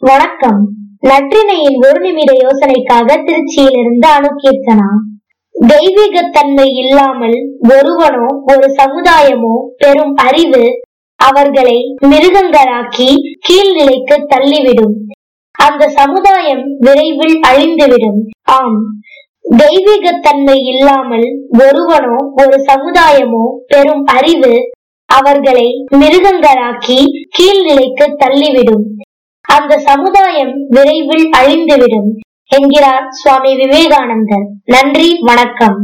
வணக்கம். நற்றினையின் ஒரு நிமிட யோசனைக்காக திருச்சியிலிருந்து அணுகீர்த்தனா தெய்வீகத்தன்மை இல்லாமல் ஒருவனோ ஒரு சமுதாயமோ பெரும் அறிவு அவர்களை மிருகங்களாக்கி கீழ்நிலைக்கு தள்ளிவிடும். அந்த சமுதாயம் விரைவில் அழிந்துவிடும். ஆம். தெய்வீகத்தன்மை இல்லாமல் ஒருவனோ ஒரு சமுதாயமோ பெரும் அறிவு அவர்களை மிருகங்களாக்கி கீழ்நிலைக்கு தள்ளிவிடும். அந்த சமுதாயம் விரைவில் அழிந்துவிடும் என்கிறார் சுவாமி விவேகானந்தர். நன்றி வணக்கம்.